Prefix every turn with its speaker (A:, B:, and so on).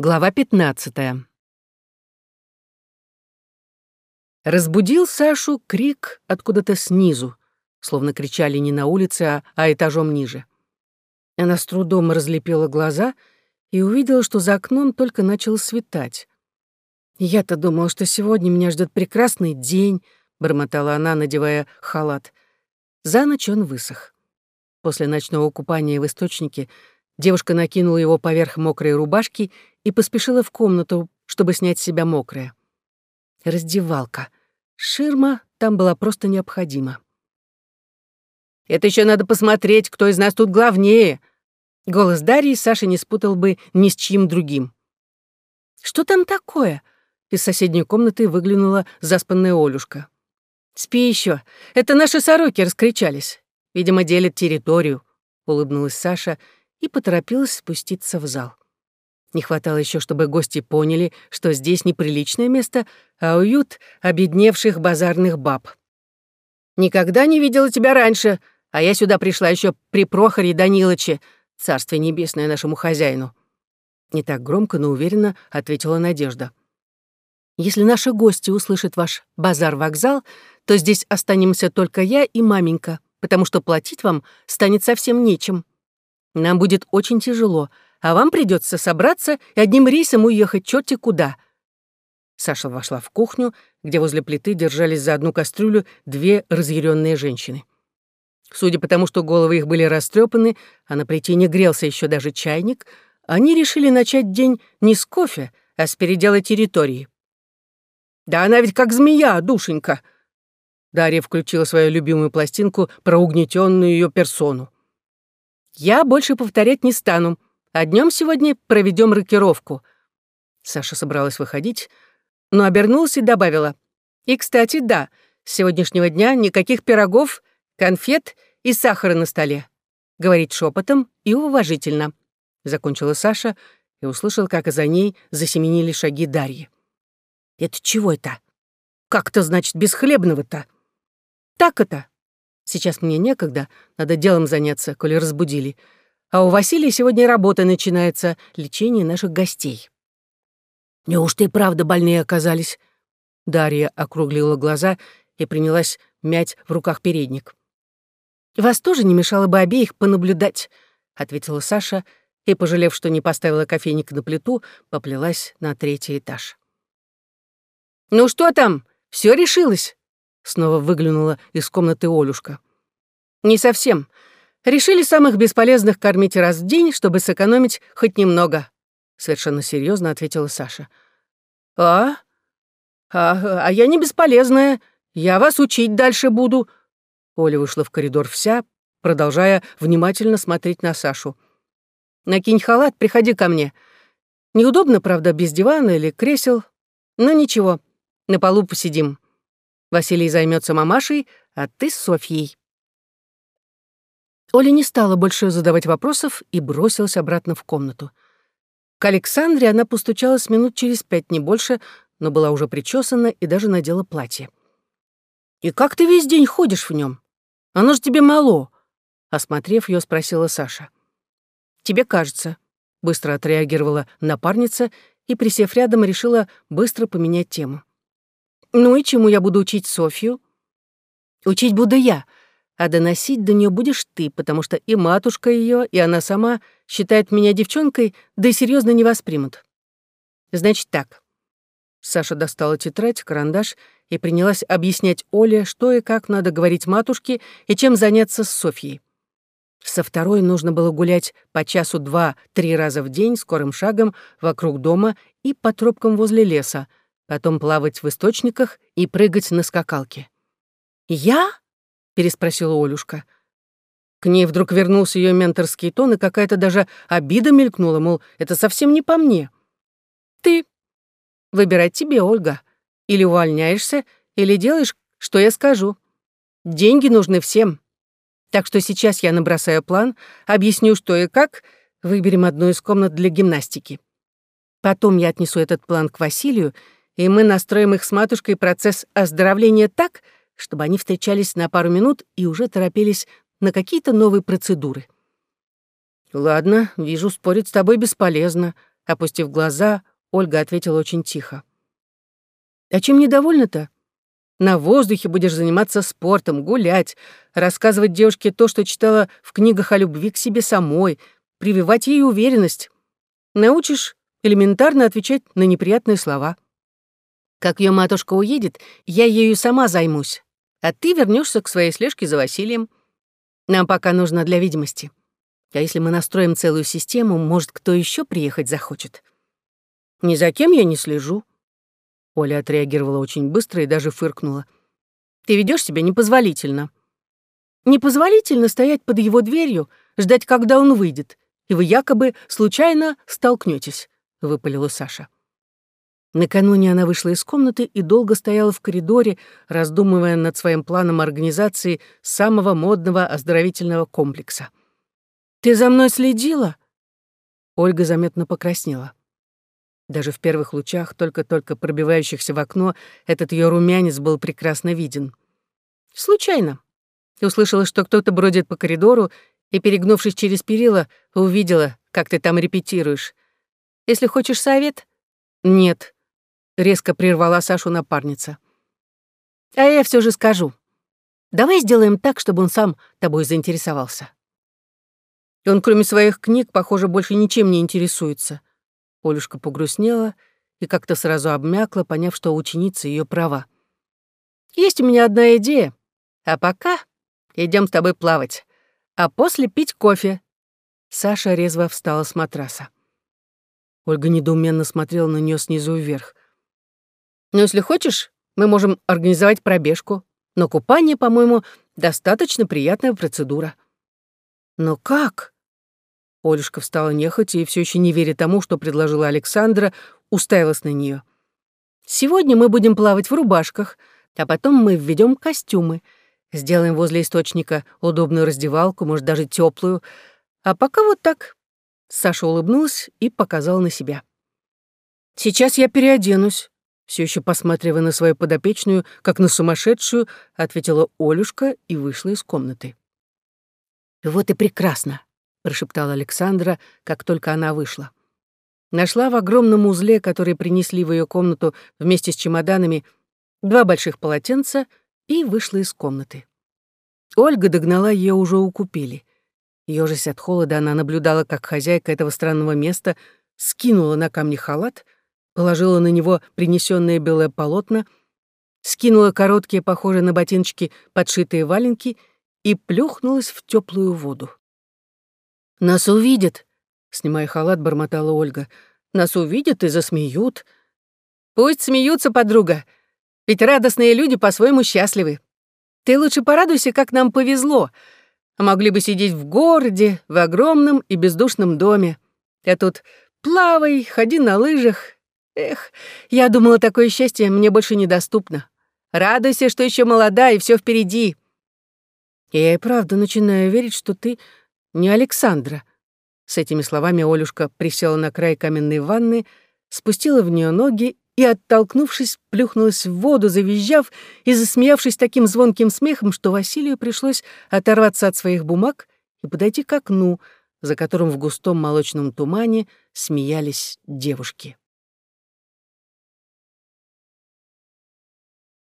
A: Глава 15. Разбудил Сашу крик откуда-то снизу, словно кричали не на улице, а, а этажом ниже. Она с трудом разлепила глаза и увидела, что за окном только начало светать. «Я-то думала, что сегодня меня ждет прекрасный день», — бормотала она, надевая халат. За ночь он высох. После ночного купания в источнике девушка накинула его поверх мокрой рубашки и поспешила в комнату, чтобы снять с себя мокрое. Раздевалка. Ширма там была просто необходима. «Это еще надо посмотреть, кто из нас тут главнее!» Голос Дарьи Саша не спутал бы ни с чьим другим. «Что там такое?» Из соседней комнаты выглянула заспанная Олюшка. «Спи еще. Это наши сороки раскричались. Видимо, делят территорию», — улыбнулась Саша и поторопилась спуститься в зал. Не хватало еще, чтобы гости поняли, что здесь неприличное место, а уют обедневших базарных баб. «Никогда не видела тебя раньше, а я сюда пришла еще при Прохоре Данилыче, царствие небесное нашему хозяину». Не так громко, но уверенно ответила Надежда. «Если наши гости услышат ваш базар-вокзал, то здесь останемся только я и маменька, потому что платить вам станет совсем нечем. Нам будет очень тяжело, а вам придется собраться и одним рейсом уехать черти куда». Саша вошла в кухню, где возле плиты держались за одну кастрюлю две разъяренные женщины. Судя по тому, что головы их были растрепаны, а на плите не грелся еще даже чайник, они решили начать день не с кофе, а с передела территории. «Да она ведь как змея, душенька!» Дарья включила свою любимую пластинку про угнетенную ее персону. «Я больше повторять не стану», а днем сегодня проведем рокировку». Саша собралась выходить, но обернулась и добавила. «И, кстати, да, с сегодняшнего дня никаких пирогов, конфет и сахара на столе». Говорит шепотом и уважительно. Закончила Саша и услышал, как за ней засеменили шаги Дарьи. «Это чего это? Как-то, значит, без хлебного-то?» «Так это. Сейчас мне некогда, надо делом заняться, коли разбудили. А у Василия сегодня работа начинается, лечение наших гостей. Неужто и правда больные оказались? Дарья округлила глаза и принялась мять в руках передник. «Вас тоже не мешало бы обеих понаблюдать», — ответила Саша и, пожалев, что не поставила кофейник на плиту, поплелась на третий этаж. «Ну что там? Все решилось?» — снова выглянула из комнаты Олюшка. «Не совсем. Решили самых бесполезных кормить раз в день, чтобы сэкономить хоть немного», — совершенно серьезно ответила Саша. «А? А, а я не бесполезная. Я вас учить дальше буду». Оля вышла в коридор вся, продолжая внимательно смотреть на Сашу. «Накинь халат, приходи ко мне. Неудобно, правда, без дивана или кресел, но ничего, на полу посидим. Василий займется мамашей, а ты с Софьей». Оля не стала больше задавать вопросов и бросилась обратно в комнату. К Александре она постучалась минут через пять, не больше, но была уже причесана и даже надела платье. «И как ты весь день ходишь в нем? Оно же тебе мало!» Осмотрев ее, спросила Саша. «Тебе кажется», — быстро отреагировала напарница и, присев рядом, решила быстро поменять тему. «Ну и чему я буду учить Софью?» «Учить буду я», а доносить до нее будешь ты, потому что и матушка ее, и она сама считает меня девчонкой, да и серьезно не воспримут. Значит так. Саша достала тетрадь, карандаш и принялась объяснять Оле, что и как надо говорить матушке и чем заняться с Софьей. Со второй нужно было гулять по часу два-три раза в день скорым шагом вокруг дома и по тропкам возле леса, потом плавать в источниках и прыгать на скакалке. «Я?» переспросила Олюшка. К ней вдруг вернулся ее менторский тон, и какая-то даже обида мелькнула, мол, это совсем не по мне. Ты. Выбирать тебе, Ольга. Или увольняешься, или делаешь, что я скажу. Деньги нужны всем. Так что сейчас я набросаю план, объясню, что и как, выберем одну из комнат для гимнастики. Потом я отнесу этот план к Василию, и мы настроим их с матушкой процесс оздоровления так, чтобы они встречались на пару минут и уже торопились на какие-то новые процедуры. «Ладно, вижу, спорить с тобой бесполезно», — Опустив глаза, Ольга ответила очень тихо. «А чем недовольна-то? На воздухе будешь заниматься спортом, гулять, рассказывать девушке то, что читала в книгах о любви к себе самой, прививать ей уверенность. Научишь элементарно отвечать на неприятные слова. Как ее матушка уедет, я ею сама займусь, а ты вернешься к своей слежке за Василием. Нам пока нужно для видимости. А если мы настроим целую систему, может, кто еще приехать захочет? Ни за кем я не слежу. Оля отреагировала очень быстро и даже фыркнула. Ты ведешь себя непозволительно. Непозволительно стоять под его дверью, ждать, когда он выйдет, и вы якобы случайно столкнетесь, выпалила Саша. Накануне она вышла из комнаты и долго стояла в коридоре, раздумывая над своим планом организации самого модного оздоровительного комплекса. «Ты за мной следила?» Ольга заметно покраснела. Даже в первых лучах, только-только пробивающихся в окно, этот ее румянец был прекрасно виден. «Случайно. Ты услышала, что кто-то бродит по коридору, и, перегнувшись через перила, увидела, как ты там репетируешь. Если хочешь совет?» «Нет», резко прервала Сашу напарница. А я все же скажу. Давай сделаем так, чтобы он сам тобой заинтересовался. Он, кроме своих книг, похоже, больше ничем не интересуется. Олюшка погрустнела и как-то сразу обмякла, поняв, что ученица ее права. Есть у меня одна идея. А пока идем с тобой плавать, а после пить кофе. Саша резво встала с матраса. Ольга недоуменно смотрела на нее снизу вверх. Но если хочешь, мы можем организовать пробежку. Но купание, по-моему, достаточно приятная процедура». «Но как?» Олюшка встала нехотя и все еще не веря тому, что предложила Александра, уставилась на нее. «Сегодня мы будем плавать в рубашках, а потом мы введем костюмы. Сделаем возле источника удобную раздевалку, может, даже теплую. А пока вот так». Саша улыбнулась и показала на себя. «Сейчас я переоденусь все еще посматривая на свою подопечную, как на сумасшедшую, ответила Олюшка и вышла из комнаты. «Вот и прекрасно», — прошептала Александра, как только она вышла. Нашла в огромном узле, который принесли в ее комнату вместе с чемоданами, два больших полотенца и вышла из комнаты. Ольга догнала ее уже у купели. Ёжась от холода, она наблюдала, как хозяйка этого странного места скинула на камни халат — положила на него принесенные белое полотна, скинула короткие, похожие на ботиночки, подшитые валенки и плюхнулась в теплую воду. «Нас увидят», — снимая халат, бормотала Ольга. «Нас увидят и засмеют». «Пусть смеются, подруга, ведь радостные люди по-своему счастливы. Ты лучше порадуйся, как нам повезло. Могли бы сидеть в городе, в огромном и бездушном доме. Я тут плавай, ходи на лыжах, Эх, я думала, такое счастье мне больше недоступно. Радуйся, что еще молода и все впереди. я и правда начинаю верить, что ты не Александра. С этими словами Олюшка присела на край каменной ванны, спустила в нее ноги и, оттолкнувшись, плюхнулась в воду, завизжав и засмеявшись таким звонким смехом, что Василию пришлось оторваться от своих бумаг и подойти к окну, за которым в густом молочном тумане смеялись девушки.